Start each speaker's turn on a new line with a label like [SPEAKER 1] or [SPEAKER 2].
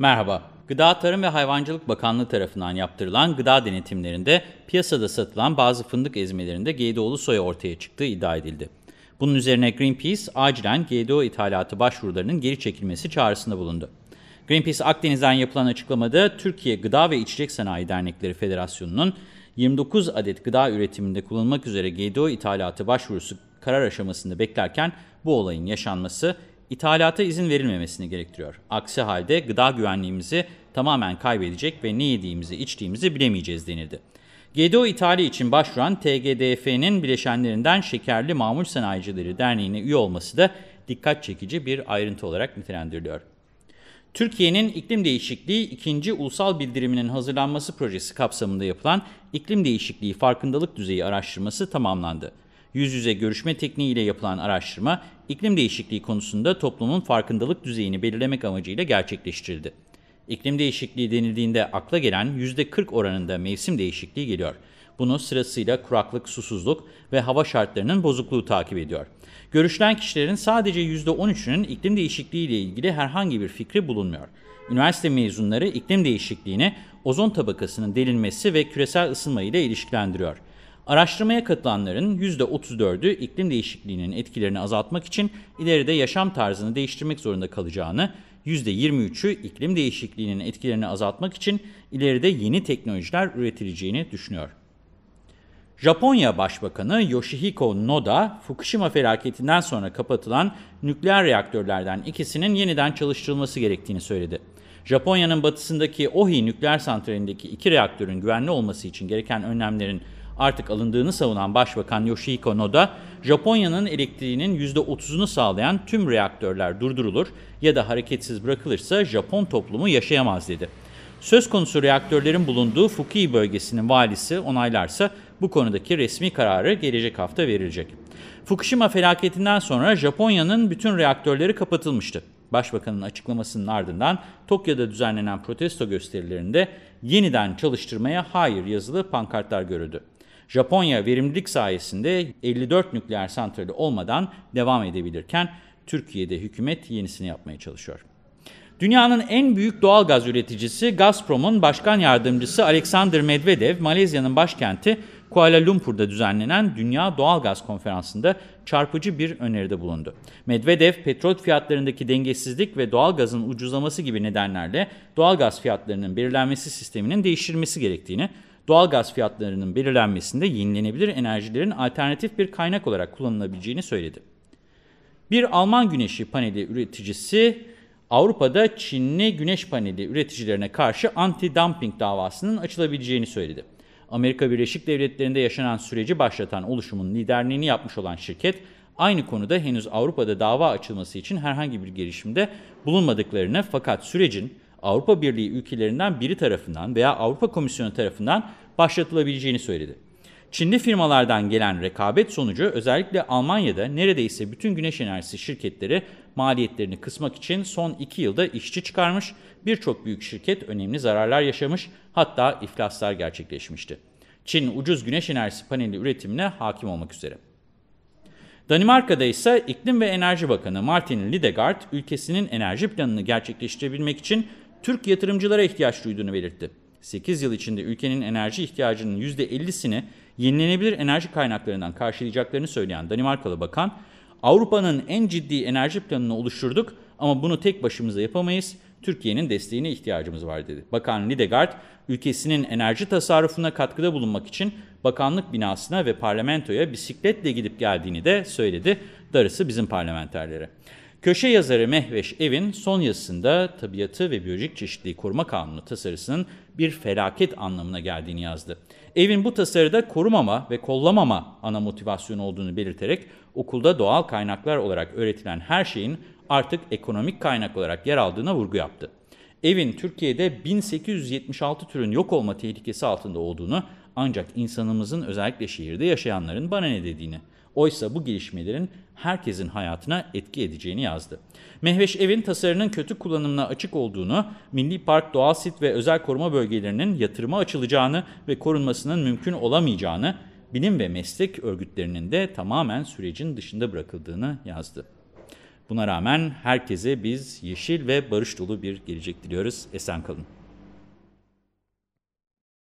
[SPEAKER 1] Merhaba. Gıda Tarım ve Hayvancılık Bakanlığı tarafından yaptırılan gıda denetimlerinde piyasada satılan bazı fındık ezmelerinde GDO'lu soya ortaya çıktığı iddia edildi. Bunun üzerine Greenpeace acilen GDO ithalatı başvurularının geri çekilmesi çağrısında bulundu. Greenpeace Akdeniz'den yapılan açıklamada Türkiye Gıda ve İçecek Sanayi Dernekleri Federasyonu'nun 29 adet gıda üretiminde kullanılmak üzere GDO ithalatı başvurusu karar aşamasında beklerken bu olayın yaşanması ithalata izin verilmemesini gerektiriyor. Aksi halde gıda güvenliğimizi tamamen kaybedecek ve ne yediğimizi içtiğimizi bilemeyeceğiz denildi. GDO ithali için başvuran TGDF'nin bileşenlerinden Şekerli Mamul Sanayicileri Derneği'ne üye olması da dikkat çekici bir ayrıntı olarak nitelendiriliyor. Türkiye'nin iklim değişikliği ikinci ulusal bildiriminin hazırlanması projesi kapsamında yapılan iklim değişikliği farkındalık düzeyi araştırması tamamlandı. Yüz yüze görüşme tekniğiyle yapılan araştırma, iklim değişikliği konusunda toplumun farkındalık düzeyini belirlemek amacıyla gerçekleştirildi. İklim değişikliği denildiğinde akla gelen %40 oranında mevsim değişikliği geliyor. Bunu sırasıyla kuraklık, susuzluk ve hava şartlarının bozukluğu takip ediyor. Görüşlen kişilerin sadece %13'ünün iklim değişikliği ile ilgili herhangi bir fikri bulunmuyor. Üniversite mezunları iklim değişikliğini ozon tabakasının delinmesi ve küresel ısınma ile ilişkilendiriyor. Araştırmaya katılanların %34'ü iklim değişikliğinin etkilerini azaltmak için ileride yaşam tarzını değiştirmek zorunda kalacağını, %23'ü iklim değişikliğinin etkilerini azaltmak için ileride yeni teknolojiler üretileceğini düşünüyor. Japonya Başbakanı Yoshihiko Noda, Fukushima felaketinden sonra kapatılan nükleer reaktörlerden ikisinin yeniden çalıştırılması gerektiğini söyledi. Japonya'nın batısındaki Ohi nükleer santralindeki iki reaktörün güvenli olması için gereken önlemlerin artık alındığını savunan Başbakan Yoshihiko Noda, Japonya'nın elektriğinin %30'unu sağlayan tüm reaktörler durdurulur ya da hareketsiz bırakılırsa Japon toplumu yaşayamaz dedi. Söz konusu reaktörlerin bulunduğu Fukui bölgesinin valisi onaylarsa bu konudaki resmi kararı gelecek hafta verilecek. Fukushima felaketinden sonra Japonya'nın bütün reaktörleri kapatılmıştı. Başbakanın açıklamasının ardından Tokyo'da düzenlenen protesto gösterilerinde yeniden çalıştırmaya hayır yazılı pankartlar görüldü. Japonya verimlilik sayesinde 54 nükleer santrali olmadan devam edebilirken Türkiye'de hükümet yenisini yapmaya çalışıyor. Dünyanın en büyük doğal gaz üreticisi Gazprom'un başkan yardımcısı Alexander Medvedev, Malezya'nın başkenti Kuala Lumpur'da düzenlenen Dünya Doğal Gaz Konferansı'nda çarpıcı bir öneride bulundu. Medvedev, petrol fiyatlarındaki dengesizlik ve doğal gazın ucuzlaması gibi nedenlerle doğal gaz fiyatlarının belirlenmesi sisteminin değiştirilmesi gerektiğini, doğal gaz fiyatlarının belirlenmesinde yenilenebilir enerjilerin alternatif bir kaynak olarak kullanılabileceğini söyledi. Bir Alman güneşi paneli üreticisi Avrupa'da Çinli güneş paneli üreticilerine karşı anti-dumping davasının açılabileceğini söyledi. Amerika Birleşik Devletleri'nde yaşanan süreci başlatan oluşumun liderliğini yapmış olan şirket, aynı konuda henüz Avrupa'da dava açılması için herhangi bir girişimde bulunmadıklarını fakat sürecin Avrupa Birliği ülkelerinden biri tarafından veya Avrupa Komisyonu tarafından başlatılabileceğini söyledi. Çinli firmalardan gelen rekabet sonucu özellikle Almanya'da neredeyse bütün güneş enerjisi şirketleri maliyetlerini kısmak için son 2 yılda işçi çıkarmış, birçok büyük şirket önemli zararlar yaşamış, hatta iflaslar gerçekleşmişti. Çin ucuz güneş enerjisi paneli üretimine hakim olmak üzere. Danimarka'da ise İklim ve Enerji Bakanı Martin Lidegaard, ülkesinin enerji planını gerçekleştirebilmek için Türk yatırımcılara ihtiyaç duyduğunu belirtti. 8 yıl içinde ülkenin enerji ihtiyacının %50'sini yenilenebilir enerji kaynaklarından karşılayacaklarını söyleyen Danimarkalı Bakan, Avrupa'nın en ciddi enerji planını oluşturduk ama bunu tek başımıza yapamayız. Türkiye'nin desteğine ihtiyacımız var dedi. Bakan Lidegaard, ülkesinin enerji tasarrufuna katkıda bulunmak için bakanlık binasına ve parlamentoya bisikletle gidip geldiğini de söyledi. Darısı bizim parlamenterlere. Köşe yazarı Mehveş Evin son yazısında tabiatı ve biyolojik çeşitliliği koruma kanunu tasarısının bir felaket anlamına geldiğini yazdı. Evin bu tasarıda korumama ve kollamama ana motivasyonu olduğunu belirterek okulda doğal kaynaklar olarak öğretilen her şeyin artık ekonomik kaynak olarak yer aldığına vurgu yaptı. Evin Türkiye'de 1876 türün yok olma tehlikesi altında olduğunu ancak insanımızın özellikle şehirde yaşayanların bana ne dediğini, oysa bu gelişmelerin herkesin hayatına etki edeceğini yazdı. Mehveş Evin tasarının kötü kullanımına açık olduğunu, Milli Park, doğal sit ve özel koruma bölgelerinin yatırıma açılacağını ve korunmasının mümkün olamayacağını, bilim ve meslek örgütlerinin de tamamen sürecin dışında bırakıldığını yazdı. Buna rağmen herkese biz yeşil ve barış dolu bir gelecek diliyoruz. Esen kalın.